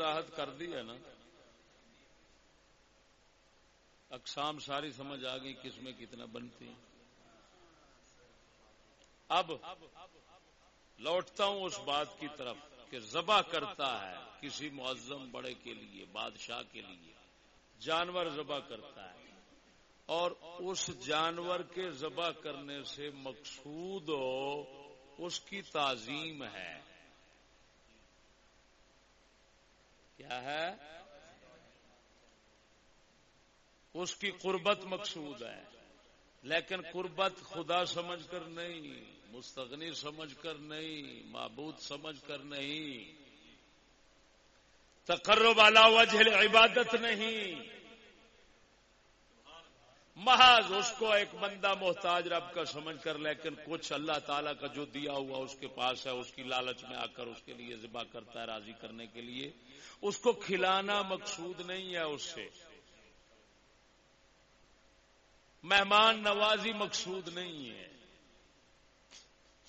وضاحت کر دی ہے نا۔ اقسام ساری سمجھ آ گئی کس میں کتنا بنتی اب لوٹتا ہوں اس بات کی طرف کہ ذبح کرتا ہے کسی معظم بڑے کے لیے، بادشاہ کے لیے۔ جانور ذبح کرتا ہے۔ اور اس جانور کے ذبح کرنے سے مقصود ہو، اس کی تعظیم ہے۔ کیا ہے؟ اس کی قربت مقصود ہے۔ لیکن قربت خدا سمجھ کر نہیں، مستغنی سمجھ کر نہیں، معبود سمجھ کر نہیں۔ تقرب والا وجہ عبادت نہیں۔ محض اس کو ایک بندہ محتاج رب کا سمجھ کر، لیکن کچھ اللہ تعالیٰ کا جو دیا ہوا اس کے پاس ہے، اس کی لالچ میں آ کر اس کے لیے ذبح کرتا ہے راضی کرنے کے لیے۔ اس کو کھلانا مقصود نہیں ہے اس سے۔ مہمان نوازی مقصود نہیں ہے۔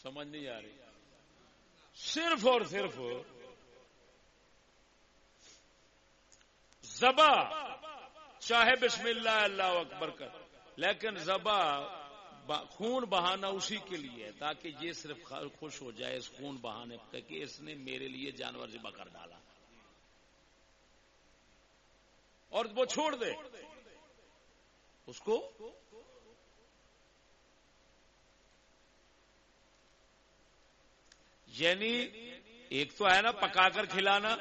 سمجھ نہیں آ رہی۔ صرف اور صرف زبا چاہے بسم اللہ اللہ اکبر کر لیکن زبا خون بہانا اسی کے لیے ہے، تاکہ یہ صرف خوش ہو جائے اس خون بہانے کہ اس نے میرے لیے جانور ذبح کر ڈالا۔ اور وہ چھوڑ دے۔ اس کو یعنی ایک تو ہے نا پکا کر کھلانا۔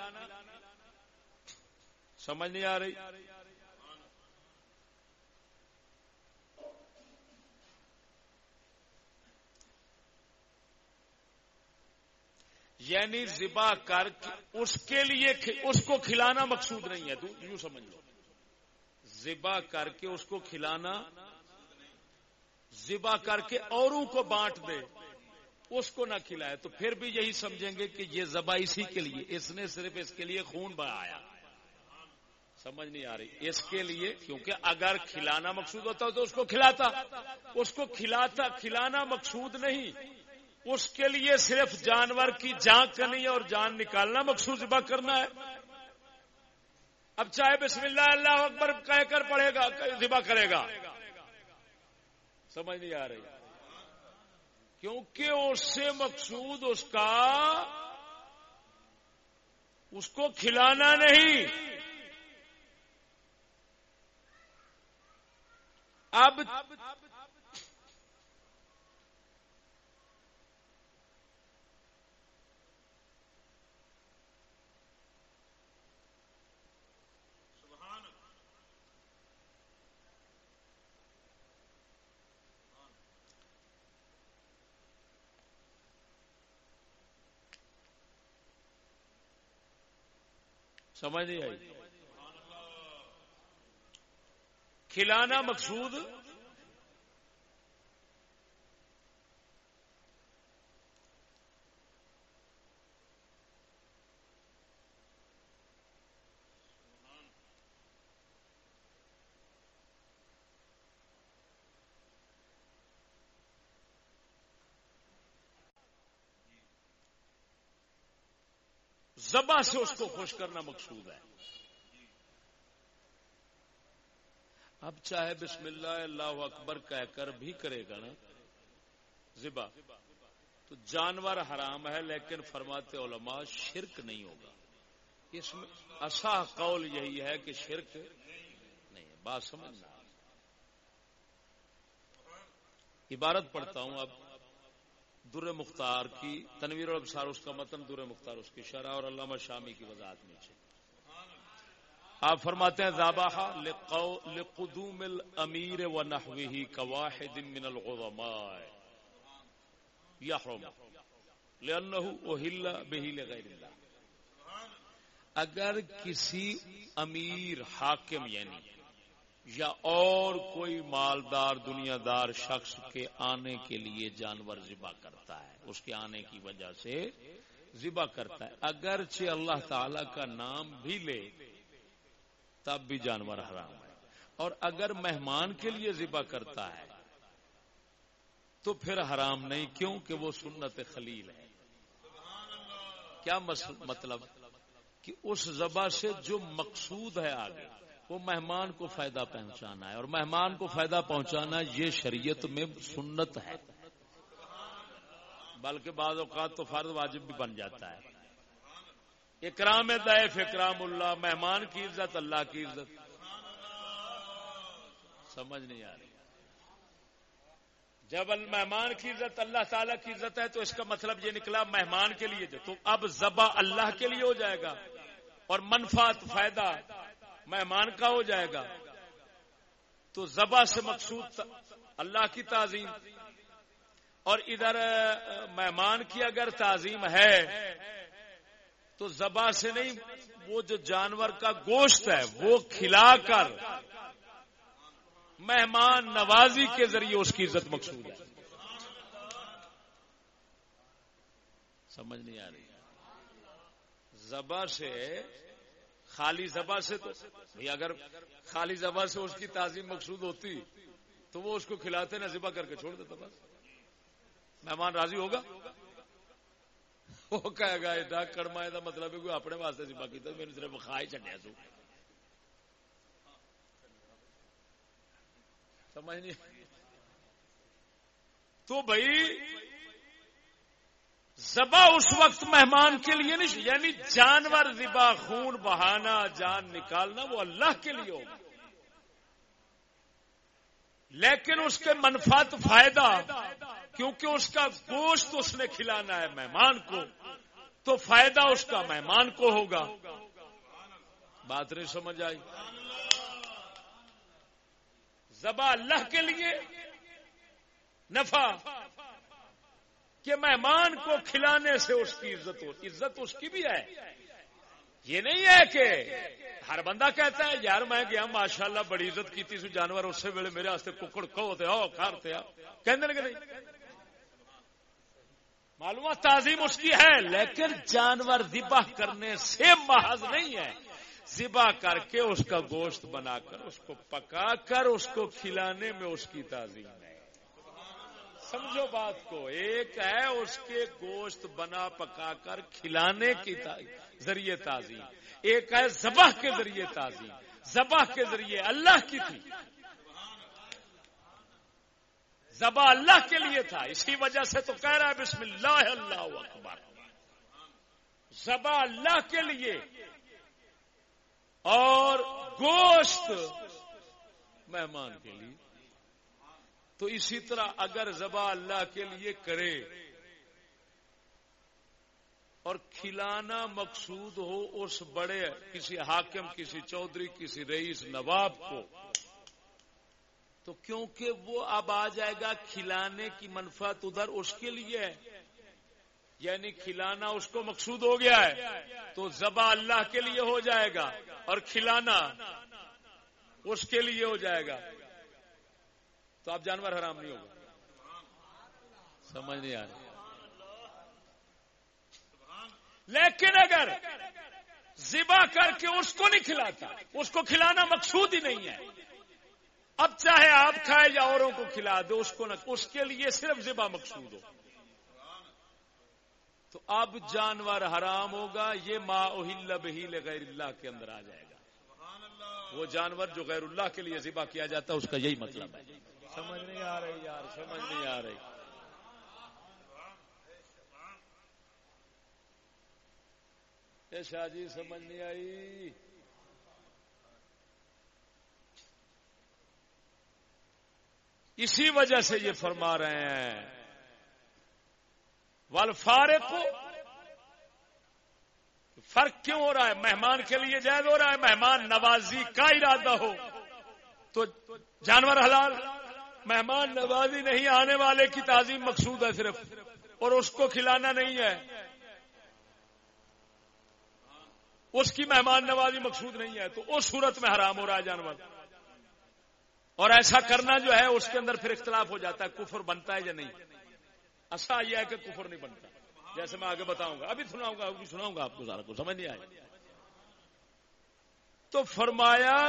سمجھ نہیں آ رہی؟ یعنی زبا کر اس کے لیے اس کو کھلانا مقصود نہیں ہے۔ تو یوں سمجھ لو۔ زبا کر کے اس کو کھلانا زبا کر کے اوروں کو بانٹ دے۔ اس کو نہ کھلائے۔ تو پھر بھی یہی سمجھیں گے کہ یہ زبا اسی کے لیے اس نے صرف اس کے لیے خون بہایا۔ سمجھ نہیں آ رہی۔ اس کے لیے کیونکہ اگر کھلانا مقصود ہوتا تو اس کو کھلاتا۔ اس کو کھلاتا کھلانا مقصود نہیں۔ اس کے لیے صرف جانور کی جان کرنی اور جان نکالنا مقصود ذبح کرنا ہے۔ اب چاہے بسم اللہ اللہ اکبر کہہ کر پڑھے گا، ذبح کرے گا۔ سمجھ نہیں آ رہی۔ کیونکہ اس سے مقصود اس کا اس کو کھلانا نہیں۔ اب سمجھ نہیں آئی۔ کھلانا مقصود زبا سے اس کو خوش کرنا مقصود ہے۔ اب چاہے بسم اللہ اللہ اکبر کہہ کر بھی کرے گا نا۔ زبا۔ تو جانور حرام ہے، لیکن فرماتے علماء شرک نہیں ہوگا۔ اس میں اصا قول یہی ہے کہ شرک نہیں ہے۔ بات سمجھنا عبارت پڑھتا ہوں اب۔ در مختار کی تنویر الابصار، اس کا متن در مختار، اس کی شرح اور علامہ شامی کی وضاحت نیچے آپ فرماتے ہیں زاباہ لقدوم الامیر و نحوه كواحد من العظماء۔ يحرم لانه اهل به لغير الله اگر کسی امیر حاکم یعنی یا اور کوئی مالدار دنیا دار شخص کے آنے کے لیے جانور ذبح کرتا ہے، اس کے آنے کی وجہ سے ذبح کرتا ہے۔ اگرچہ اللہ تعالی کا نام بھی لے، تب بھی جانور حرام ہے۔ اور اگر مہمان کے لیے ذبح کرتا ہے، تو پھر حرام نہیں، کیوں کہ وہ سنت خلیل ہے۔ کیا مطلب؟ کہ اس زبا سے جو مقصود ہے آگے۔ وہ مہمان کو فائدہ پہنچانا ہے اور مہمان کو فائدہ پہنچانا یہ شریعت میں سنت ہے۔ بلکہ بعض اوقات تو فرض واجب بھی بن جاتا ہے۔ اکرام دائف اکرام اللہ، مہمان کی عزت، اللہ کی عزت۔ سمجھ نہیں آ رہی۔ جب مہمان کی عزت اللہ تعالی کی عزت ہے تو اس کا مطلب یہ نکلا مہمان کے لیے تو اب زبا اللہ کے لیے ہو جائے گا اور منفات فائدہ مہمان کا ہو جائے گا۔ تو زبا سے مقصود اللہ کی تعظیم۔ اور ادھر مہمان کی اگر تعظیم ہے، تو زبا سے نہیں، وہ جو جانور کا گوشت ہے، وہ کھلا کر مہمان نوازی کے ذریعے اس کی عزت مقصود ہے۔ سمجھ نہیں آ رہی۔ زبا سے خالی زبا سے تو اگر خالی زبا سے اس کی تعظیم مقصود ہوتی تو وہ اس کو کھلاتے نہ ذبح کر کے چھوڑ دیتا بس۔ مہمان راضی ہوگا؟ وہ کہے گا، ایڈا کڑما یہ مطلب ہے، کوئی اپنے واسطے ذبح کیا میرے صرف کھا ہی چڈیا تو سمجھ نہیں تو بھائی زبا اس وقت مہمان کے لیے نہیں یعنی جانور زبا خون بہانا، جان نکالنا، وہ اللہ کے لیے ہوگا۔ لیکن اس کے منفات فائدہ، کیونکہ اس کا گوشت اس نے کھلانا ہے مہمان کو، تو فائدہ اس کا مہمان کو ہوگا۔ بات نہیں سمجھ آئی۔ زبا اللہ کے لیے نفع کہ مہمان کو کھلانے سے اس کی عزت ہو عزت اس کی بھی ہے۔ یہ نہیں ہے کہ ہر بندہ کہتا ہے، یار میں گیا ماشاء اللہ بڑی عزت کی تھی جانور، اس ویلے میرے واسطے ککڑ کھو دے آؤ کھارتے آؤ۔ کہ نہیں؟ معلومات تعظیم اس کی ہے، لیکن جانور ذبح کرنے سے محض نہیں ہے۔ ذبح کر کے اس کا گوشت بنا کر، اس کو پکا کر، اس کو کھلانے میں اس کی تعظیم ہے۔ سمجھو بات کو، ایک ہے اس کے گوشت بنا پکا کر کھلانے کی ذریعے تعظیم، ایک ہے ذبح کے ذریعے تعظیم، ذبح کے ذریعے اللہ کی تھی۔ ذبح اللہ کے لیے تھا، اسی وجہ سے تو کہہ رہا ہے بسم اللہ اللہ اکبر۔ ذبح اللہ کے لیے۔ اور گوشت مہمان کے لیے۔ تو اسی طرح اگر زبا اللہ کے لیے کرے اور کھلانا مقصود ہو اس بڑے کسی حاکم، کسی چودھری، کسی رئیس نواب کو، تو کیونکہ وہ اب آ جائے گا کھلانے کی منفعت ادھر اس کے لیے ہے یعنی کھلانا اس کو مقصود ہو گیا ہے، تو زبا اللہ کے لیے ہو جائے گا اور کھلانا اس کے لیے ہو جائے گا۔ تو آپ جانور حرام نہیں ہوگا۔ سمجھ نہیں آ رہی۔ لیکن اگر ذبا کر کے اس کو نہیں کھلاتا اس کو کھلانا مقصود ہی نہیں ہے۔ اب چاہے آپ کھائے یا اوروں کو کھلا دو اس کو نہ اس کے لیے صرف ذبا مقصود ہو۔ تو اب جانور حرام ہوگا یہ ما اہل بہیل غیر اللہ کے اندر آ جائے گا۔ وہ جانور جو غیر اللہ کے لیے ذبح کیا جاتا ہے اس کا یہی مطلب ہے۔ سمجھ نہیں آ رہی یار، سمجھ نہیں آ رہی۔ شاہ جی سمجھ نہیں آئی۔ اسی وجہ سے یہ فرما رہے ہیں۔ ول فارق فرق کیوں ہو رہا ہے؟ مہمان کے لیے جائز ہو رہا ہے؟ مہمان نوازی کا ارادہ ہو تو جانور حلال۔ مہمان نوازی نہیں، آنے والے کی تعظیم مقصود ہے صرف، اور اس کو کھلانا نہیں ہے۔ اس کی مہمان نوازی مقصود نہیں ہے، تو اس صورت میں حرام ہو رہا ہے جانور۔ اور ایسا کرنا جو ہے، اس کے اندر پھر اختلاف ہو جاتا ہے، کفر بنتا ہے یا نہیں۔ اصا یہ ہے کہ کفر نہیں بنتا۔ جیسے میں آگے بتاؤں گا، ابھی سناؤں گا، ابھی سناؤں گا آپ کو سارا کو سمجھ نہیں آئے تو فرمایا،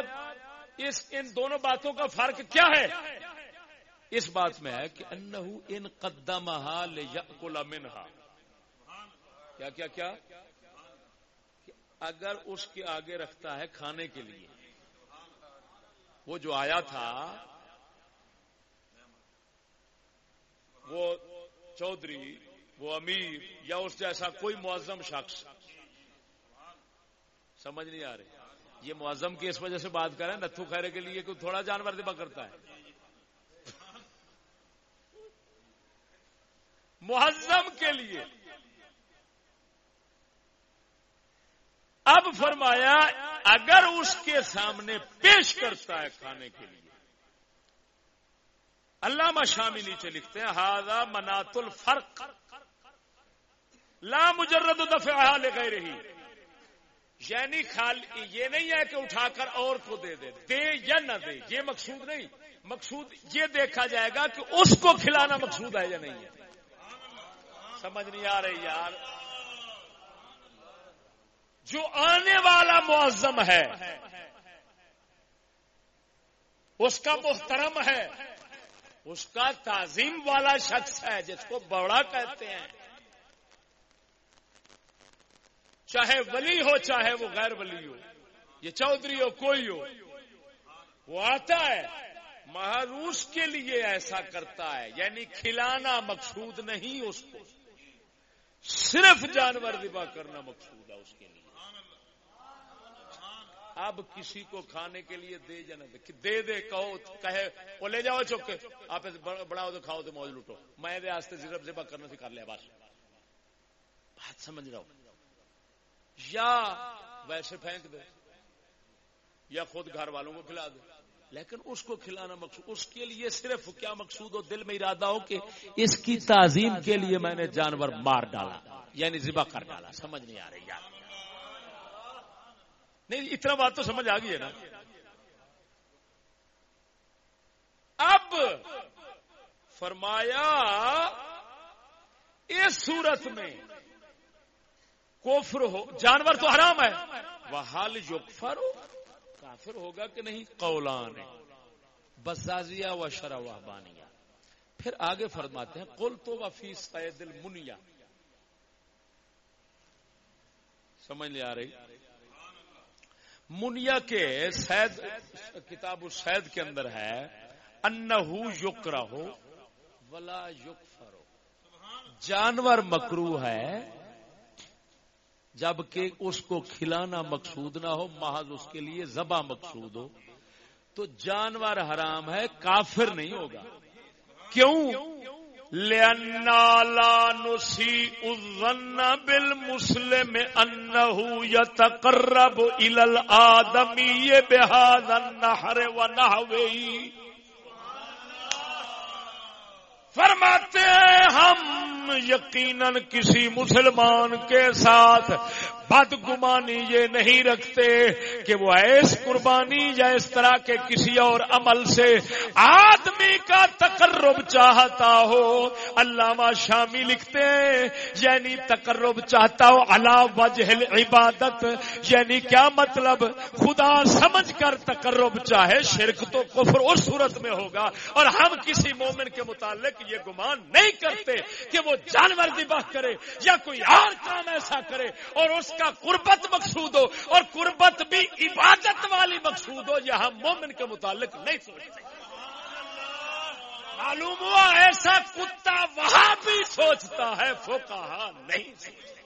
اس، ان دونوں باتوں کا فرق کیا ہے؟ اس بات میں ہے کہ انہو ان قدم منہا۔ کیا کیا کیا؟ اگر اس کے آگے رکھتا ہے کھانے کے لیے۔ وہ جو آیا تھا، وہ چودھری، وہ امیر یا اس جیسا کوئی معظم شخص۔ سمجھ نہیں آ رہی۔ یہ معظم کی اس وجہ سے بات کریں نتھو خیرے کے لیے کوئی تھوڑا جانور دبا کرتا ہے۔ معظم کے لیے۔ اب فرمایا، اگر اس کے سامنے پیش کرتا ہے کھانے کے لیے۔ علامہ شامی نیچے لکھتے ہیں ہاضا منات الفرق لا مجرد دفعہ لے گئے رہی یعنی خال یہ نہیں ہے کہ اٹھا کر اور کو دے دے دے یا نہ دے، یہ مقصود نہیں۔ مقصود یہ دیکھا جائے گا کہ اس کو کھلانا مقصود ہے یا نہیں ہے۔ سمجھ نہیں آ رہی یار۔ جو آنے والا معظم ہے، اس کا محترم ہے، اس کا تعظیم والا شخص ہے، جس کو بڑا کہتے ہیں۔ چاہے ولی ہو، چاہے وہ غیر ولی ہو، یہ چودھری ہو، کوئی ہو، وہ آتا ہے محروس کے لیے ایسا کرتا ہے یعنی کھلانا مقصود نہیں اس کو۔ صرف جانور دبا کرنا مقصود ہے اس کے لیے۔ اب کسی کو کھانے کے لیے دے جانا دے دے کہو، کہے، وہ لے جاؤ چوکے آپ بڑا تو کھاؤ تو موج لوٹو۔ میں صرف ذبح کرنا سکھا لیا، بس۔ بات سمجھ رہا ہوں۔ یا ویسے پھینک دے، یا خود گھر والوں کو کھلا دے۔ لیکن اس کو کھلانا مقصود اس کے لیے صرف کیا مقصود ہو؟ دل میں ارادہ ہو کہ اس کی تعظیم کے لیے میں نے جانور مار ڈالا یعنی ذبح کر ڈالا۔ سمجھ نہیں آ رہی یار نہیں، اتنا بات تو سمجھ آ گئی ہے نا۔ اب فرمایا، اس صورت میں کوفر ہو جانور تو حرام ہے۔ وہ حال یوکفر ہو کافر ہوگا کہ نہیں؟ قولان بسازیا و شرا بانیا پھر آگے فرماتے ہیں کل تو وفی سید المنیا سمجھ لے آ رہی؟ منیا کے سید، کتاب السید کے اندر ہے، انہو یکرہ ولا یکفر جانور مکرو ہے جبکہ اس کو کھلانا مقصود نہ ہو، محض اس کے لیے زبا مقصود ہو، تو جانور حرام ہے، کافر نہیں ہوگا۔ کیوں؟ نسی بل مسلم انہو یتقرب الى الادمی بہذا النحر و نحوی فرماتے ہیں ہم یقیناً کسی مسلمان کے ساتھ بد گمانی یہ نہیں رکھتے کہ وہ ایس قربانی یا اس طرح کے کسی اور عمل سے آدمی کا تقرب چاہتا ہو۔ علامہ شامی لکھتے ہیں یعنی تقرب چاہتا ہو اللہ وجہ عبادت یعنی کیا مطلب؟ خدا سمجھ کر تقرب چاہے، شرک تو کفر اس صورت میں ہوگا۔ اور ہم کسی مومن کے متعلق یہ گمان نہیں کرتے کہ وہ جانور ذبح کرے یا کوئی اور کام ایسا کرے اور اس کا قربت مقصود ہو اور قربت بھی عبادت والی مقصود ہو، یہ ہم مومن کے متعلق نہیں سوچتے۔ معلوم ہوا ایسا کتا وہاں بھی سوچتا ہے فوکا نہیں سوچتا۔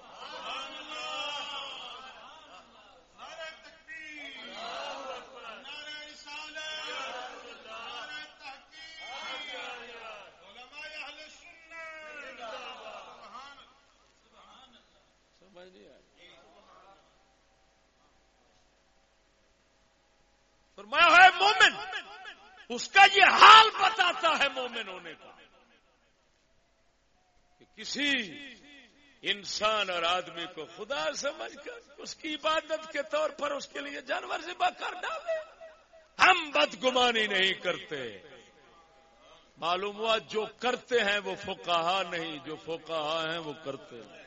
اس کا یہ حال بتاتا ہے مومن ہونے کا کہ کسی انسان اور آدمی کو خدا سمجھ کر اس کی عبادت کے طور پر اس کے لیے جانور سے کر ڈالے۔ ہم بدگمانی نہیں کرتے۔ معلوم ہوا جو کرتے ہیں وہ فوکہ نہیں، جو فوکہ ہیں وہ کرتے ہیں۔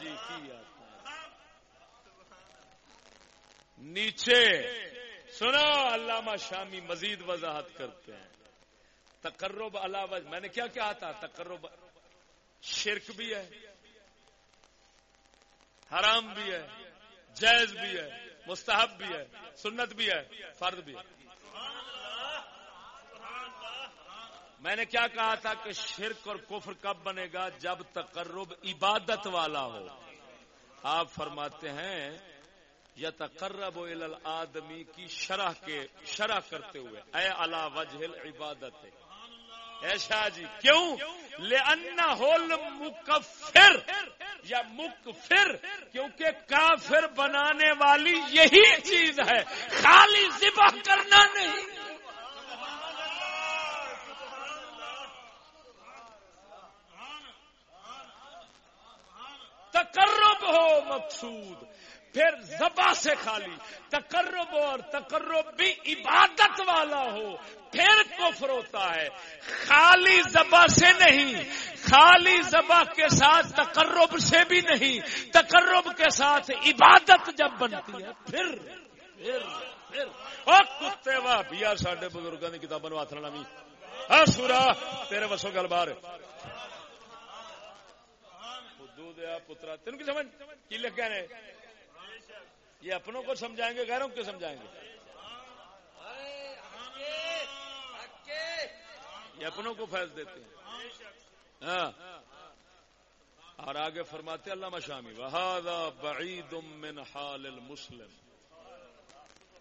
جی کی نیچے۔ سنا، علامہ شامی مزید وضاحت کرتے ہیں۔ تقرب علاوہ میں نے کیا کہا تھا؟ تقرب شرک بھی ہے، حرام بھی ہے، جائز بھی ہے، مستحب بھی ہے، سنت بھی ہے، فرد بھی ہے۔ میں نے کیا کہا تھا کہ شرک اور کفر کب بنے گا؟ جب تقرب عبادت والا ہو۔ آپ فرماتے ہیں یا تقرب آدمی کی شرح کے شرح کرتے ہوئے۔ اے اللہ وجہ عبادت ایسا جی کیوں؟ لے ہول مکفر یا مکفر، کیونکہ کافر بنانے والی یہی چیز ہے۔ خالی ذبح کرنا نہیں تقرب ہو مقصود۔ پھر زبا سے خالی، تقرب اور تقرب بھی عبادت والا ہو، پھر کفر ہوتا ہے۔ خالی زبا سے نہیں، خالی زبا کے ساتھ تقرب سے بھی نہیں، تقرب کے ساتھ عبادت جب بنتی ہے، پھر پھر پھر۔ کتے واہ بیا سڈے بزرگوں کی کتابوں ہاتھ لانا ہاں، بھی سورا تیرے بسو گل بار دیا پترا تین کی سمجھ؟ کی لگا نے یہ اپنوں کو سمجھائیں گے، غیروں کو سمجھائیں گے؟ یہ اپنوں کو فیض دیتے ہیں۔ ہاں۔ اور آگے فرماتے اللہ مشامی وہاد بعید من حال المسلم۔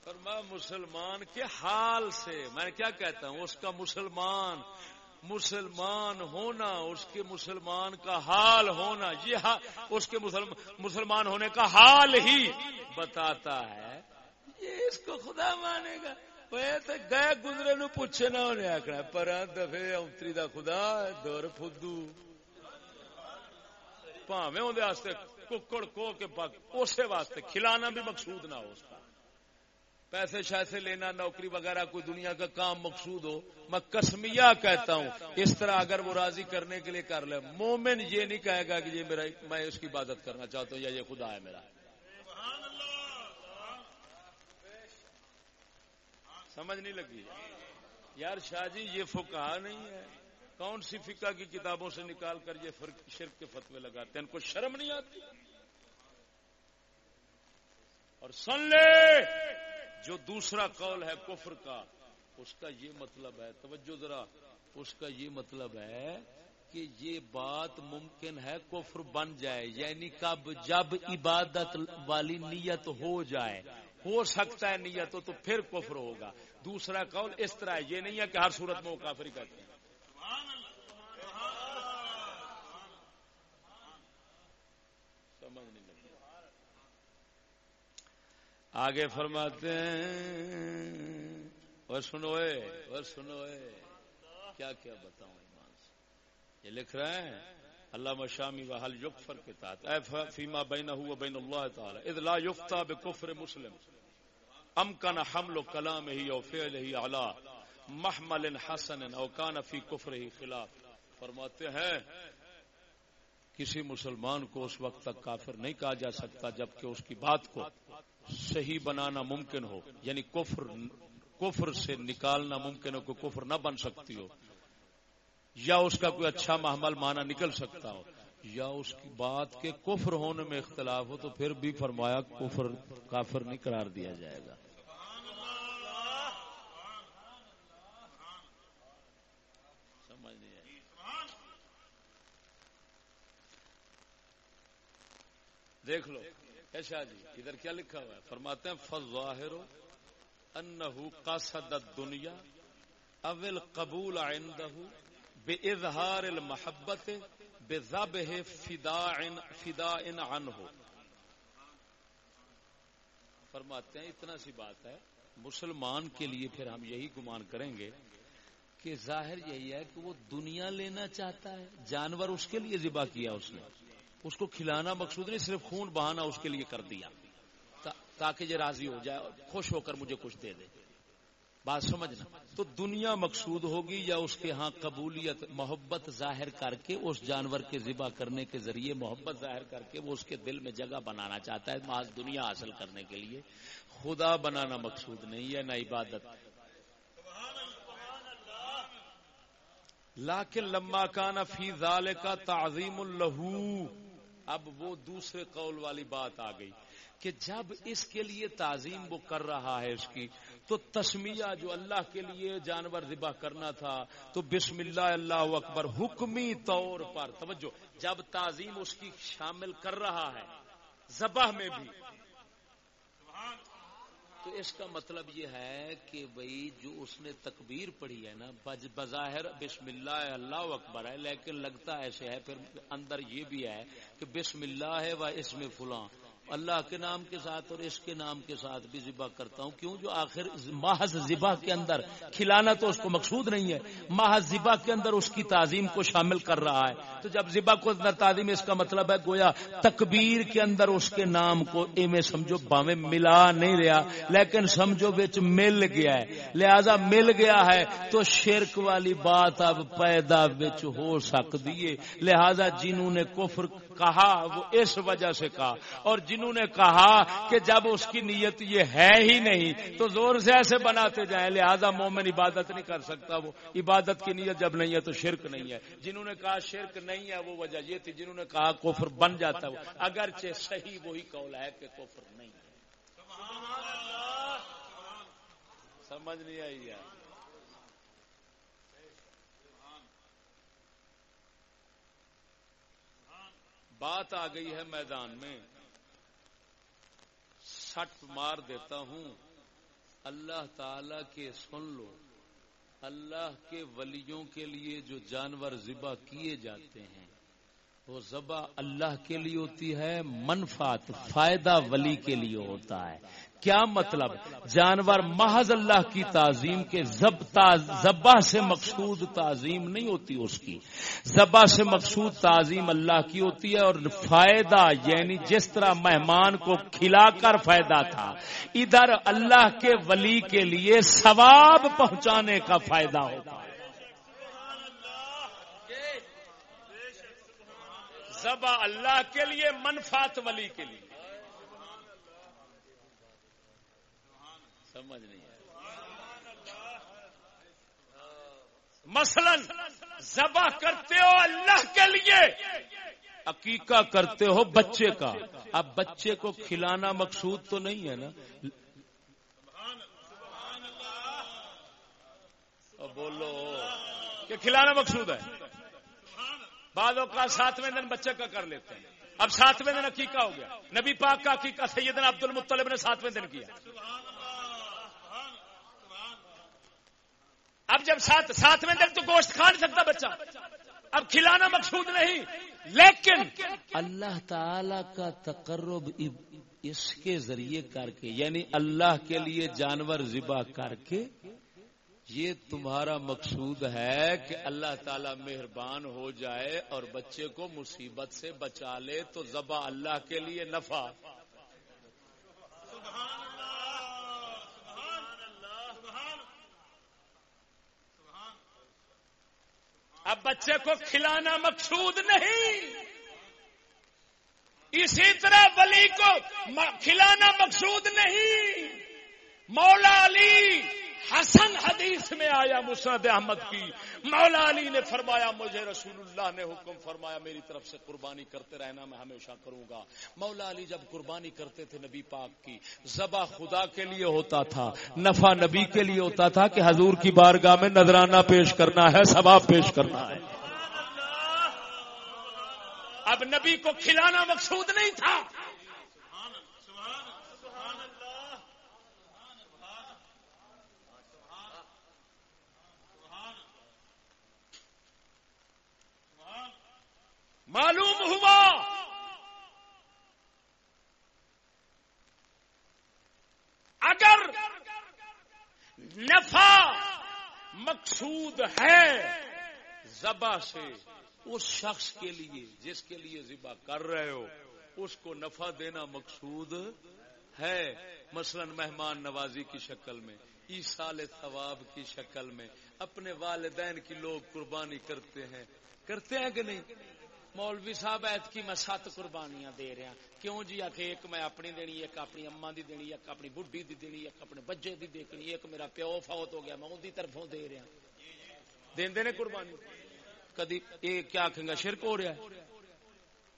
فرما مسلمان کے حال سے، میں کیا کہتا ہوں، اس کا مسلمان مسلمان ہونا، اس کے مسلمان کا حال ہونا، یہ اس کے مسلمان ہونے کا حال ہی بتاتا ہے۔ یہ اس کو خدا مانے گا۔ گئے گزرے نو پوچھے نہ انہیں آخنا پر دفے اونتری دا خدا دور فدو۔ پاوے اندر ککڑ کو کے اسے واسطے کھلانا بھی مقصود نہ ہو اس کا۔ پیسے شیسے لینا، نوکری وغیرہ، کوئی دنیا کا کام مقصود ہو، میں کسمیا کہتا ہوں، اس طرح اگر وہ راضی کرنے کے لیے کر لے، مومن یہ نہیں کہے گا کہ یہ میرا، میں اس کی عبادت کرنا چاہتا ہوں یا یہ خدا ہے میرا۔ سمجھ نہیں لگی؟ یار شاہ جی یہ فکا نہیں ہے۔ کون سی فکا کی کتابوں سے نکال کر یہ شرک کے فتوے لگاتے ہیں؟ ان کو شرم نہیں آتی؟ اور سن لے! جو دوسرا قول ہے کفر کا، اس کا یہ مطلب ہے، توجہ ذرا، اس کا یہ مطلب ہے کہ یہ بات ممکن ہے کفر بن جائے یعنی کب؟ جب عبادت والی نیت ہو جائے۔ ہو سکتا ہے نیت ہو تو پھر کفر ہوگا۔ دوسرا قول اس طرح یہ نہیں ہے کہ ہر صورت میں وہ کافری کرتے ہیں۔ آگے فرماتے ہیں، اور سنوئے اور سنوئے کیا کیا بتاؤں ایمان سے؟ یہ لکھ رہے ہیں، اللہ مشامی و حل یکفر کے تحت، اے فیما بین ہوا بین اللہ تعالی، اذ لا یفتا بکفر مسلم ام کان حمل کلام ہی او فعل ہی علا محمل حسن او کان فی کفر ہی خلاف۔ فرماتے ہیں، کسی مسلمان کو اس وقت تک کافر نہیں کہا جا سکتا، جبکہ اس کی بات کو صحیح بنانا ممکن ہو یعنی کفر کفر سے نکالنا ممکن ہو کہ کفر نہ بن سکتی ہو۔ یا اس کا کوئی اچھا محمل مانا نکل سکتا ہو۔ یا اس کی بات کے کفر ہونے میں اختلاف ہو تو پھر بھی فرمایا کفر کافر نہیں قرار دیا جائے گا۔ دیکھ لو۔ ایشا جی ادھر کیا لکھا ہوا ہے؟ فرماتے ہیں فظاہر انہو قصد الدنیا اول قبول عنده باظہار المحبت بذبح فداء فداء عنه۔ فرماتے ہیں، اتنا سی بات ہے، مسلمان کے لیے پھر ہم یہی گمان کریں گے کہ ظاہر یہی ہے کہ وہ دنیا لینا چاہتا ہے، جانور اس کے لیے ذبح کیا اس نے۔ اس کو کھلانا مقصود نہیں، صرف خون بہانا اس کے لیے کر دیا۔ تاکہ یہ راضی ہو جائے خوش ہو کر مجھے کچھ دے دے۔ بات سمجھنا۔ تو دنیا مقصود ہوگی یا اس کے ہاں قبولیت، محبت ظاہر کر کے اس جانور کے ذبح کرنے کے ذریعے محبت ظاہر کر کے وہ اس کے دل میں جگہ بنانا چاہتا ہے، محض دنیا حاصل کرنے کے لیے۔ خدا بنانا مقصود نہیں ہے، نہ عبادت۔ لاکن لما کانا فی ذالک تعظیم الہو اب وہ دوسرے قول والی بات آ گئی کہ جب اس کے لیے تعظیم وہ کر رہا ہے اس کی، تو تسمیہ جو اللہ کے لیے جانور ذبح کرنا تھا، تو بسم اللہ اللہ اکبر حکمی طور پر، توجہ، جب تعظیم اس کی شامل کر رہا ہے، ذبح میں بھی تو اس کا مطلب یہ ہے کہ بھائی جو اس نے تکبیر پڑھی ہے نا بظاہر بسم اللہ اللہ اکبر ہے، لیکن لگتا ایسے ہے، پھر اندر یہ بھی ہے کہ بسم اللہ ہے و اس میں فلاں۔ اللہ کے نام کے ساتھ اور اس کے نام کے ساتھ بھی ذبح کرتا ہوں۔ کیوں؟ جو آخر محض ذبح کے اندر کھلانا تو اس کو مقصود نہیں ہے، محض ذبح کے اندر اس کی تعظیم کو شامل کر رہا ہے۔ تو جب ذبح کو اندر تعظیم، اس کا مطلب ہے گویا تکبیر کے اندر اس کے نام کو اے میں سمجھو باویں ملا نہیں رہا۔ لیکن سمجھو بچ مل گیا ہے۔ لہذا مل گیا ہے تو شرک والی بات اب پیدا بچ ہو سکتی ہے۔ لہذا جنہوں نے کفر کہا، وہ اس وجہ سے کہا۔ اور جنہوں نے کہا کہ جب اس کی نیت یہ ہے ہی نہیں، تو زور سے ایسے بناتے جائیں، لہذا مومن عبادت نہیں کر سکتا۔ وہ عبادت کی نیت جب نہیں ہے تو شرک نہیں ہے۔ جنہوں نے کہا شرک نہیں ہے، وہ وجہ یہ تھی، جنہوں نے کہا کوفر بن جاتا ہے۔ اگرچہ صحیح وہی قول ہے کہ کوفر نہیں ہے۔ سمجھ نہیں آئی یار بات آ گئی ہے میدان میں۔ سٹ مار دیتا ہوں۔ اللہ تعالی کے سن لو۔ اللہ کے ولیوں کے لیے جو جانور ذبح کیے جاتے ہیں۔ وہ ذبح اللہ کے لیے ہوتی ہے منفات فائدہ ولی کے لیے ہوتا ہے۔ کیا مطلب؟ جانور محض اللہ کی تعظیم کے ذبح سے مقصود تعظیم نہیں ہوتی اس کی۔ ذبح سے مقصود تعظیم اللہ کی ہوتی ہے اور فائدہ یعنی جس طرح مہمان کو کھلا کر فائدہ تھا، ادھر اللہ کے ولی کے لیے ثواب پہنچانے کا فائدہ ہوتا ہے ذبح اللہ کے لیے منفات ولی کے لیے۔ سمجھ نہیں مثلا ذبح کرتے ہو اللہ کے لیے، عقیقہ کرتے ہو بچے کا۔ اب بچے کو کھلانا مقصود تو نہیں ہے نا۔ بولو کہ کھلانا مقصود ہے۔ بعدوں کا ساتویں دن بچے کا کر لیتے ہیں۔ اب ساتویں دن عقیقہ ہو گیا۔ نبی پاک کا عقیقہ سیدنا عبد المطلب نے ساتویں دن کیا۔ اب جب سات ساتویں دن تو گوشت کھا نہیں سکتا بچہ۔ اب کھلانا مقصود نہیں۔ لیکن اللہ تعالی کا تقرب اس کے ذریعے کر کے یعنی اللہ کے لیے جانور ذبح کر کے یہ تمہارا مقصود ہے کہ اللہ تعالی مہربان ہو جائے اور بچے کو مصیبت سے بچا لے تو ذبح اللہ کے لیے نفع۔ اب بچے کو کھلانا مقصود نہیں۔ اسی طرح ولی کو کھلانا مقصود نہیں۔ مولا علی حسن حدیث میں آیا مسرد احمد کی۔ مولا علی نے فرمایا، مجھے رسول اللہ نے حکم فرمایا، میری طرف سے قربانی کرتے رہنا میں ہمیشہ کروں گا۔ مولا علی جب قربانی کرتے تھے نبی پاک کی، زبا خدا کے لیے ہوتا تھا، نفع نبی کے لیے ہوتا تھا کہ حضور کی بارگاہ میں نذرانہ پیش کرنا ہے، ثواب پیش کرنا ہے۔ اب نبی کو کھلانا مقصود نہیں تھا۔ معلوم ہوا۔ اگر نفع مقصود ہے زبا سے اس شخص کے لیے، جس کے لیے ذبح کر رہے ہو، اس کو نفع دینا مقصود ہے۔ مثلا مہمان نوازی کی شکل میں ایسال ثواب کی شکل میں، اپنے والدین کی لوگ قربانی کرتے ہیں۔ کرتے ہیں کہ نہیں؟ مولوی صاحب ایت کی میں سات قربانیاں دے رہا کیوں جی؟ آ ایک میں اپنی دینی، ایک اپنی اما دی دینی، ایک اپنی بڈھی دی دینی، ایک اپنے بچے دی دیکھنی ایک میرا پیو فوت ہو گیا، میں اندی طرفوں دے رہا دین نے قربانی؟ کدی یہ کیا آخ گا شرک ہو رہا ہے۔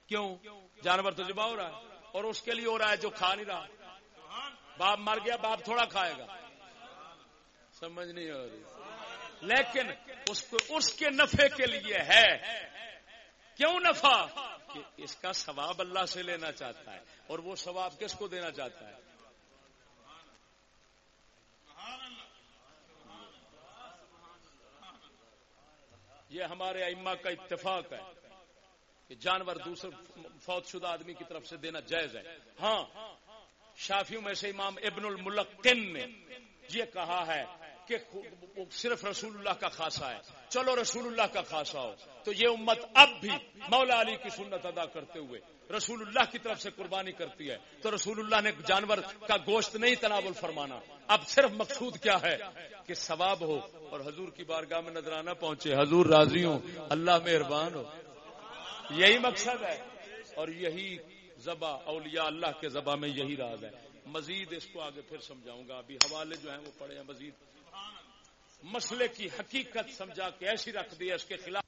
کیوں؟ جانور تو جبا ہو رہا ہے۔ اور اس کے لیے ہو رہا ہے جو کھا نہیں رہا۔ باپ مر گیا، باپ تھوڑا کھائے گا۔ سمجھ نہیں آ رہی۔ لیکن اس کو، اس کے نفے کے لیے ہے۔ کیوں نفع؟ کہ اس کا ثواب اللہ سے لینا چاہتا ہے اور وہ ثواب کس کو دینا چاہتا ہے؟ یہ ہمارے ائمہ کا اتفاق ہے کہ جانور دوسرے فوت شدہ آدمی کی طرف سے دینا جائز ہے۔ ہاں شافیوں میں سے امام ابن الملقن نے یہ کہا ہے کہ صرف رسول اللہ کا خاصا ہے۔ چلو رسول اللہ کا خاصا ہو۔ تو یہ امت اب بھی مولا علی کی سنت ادا کرتے ہوئے رسول اللہ کی طرف سے قربانی کرتی ہے۔ تو رسول اللہ نے جانور کا گوشت نہیں تناب فرمانا۔ اب صرف مقصود کیا ہے؟ کہ ثواب ہو۔ اور حضور کی بارگاہ میں نظرانہ پہنچے۔ حضور راضی ہوں۔ اللہ مہربان ہو۔ یہی مقصد ہے۔ اور یہی زبا اولیاء اللہ کے زبا میں یہی راز ہے۔ مزید اس کو آگے پھر سمجھاؤں گا۔ ابھی حوالے جو ہیں وہ پڑے ہیں۔ مزید مسئلے کی حقیقت سمجھا کے ایسی رکھ دی ہے اس کے خلاف